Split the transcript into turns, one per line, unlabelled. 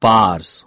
bars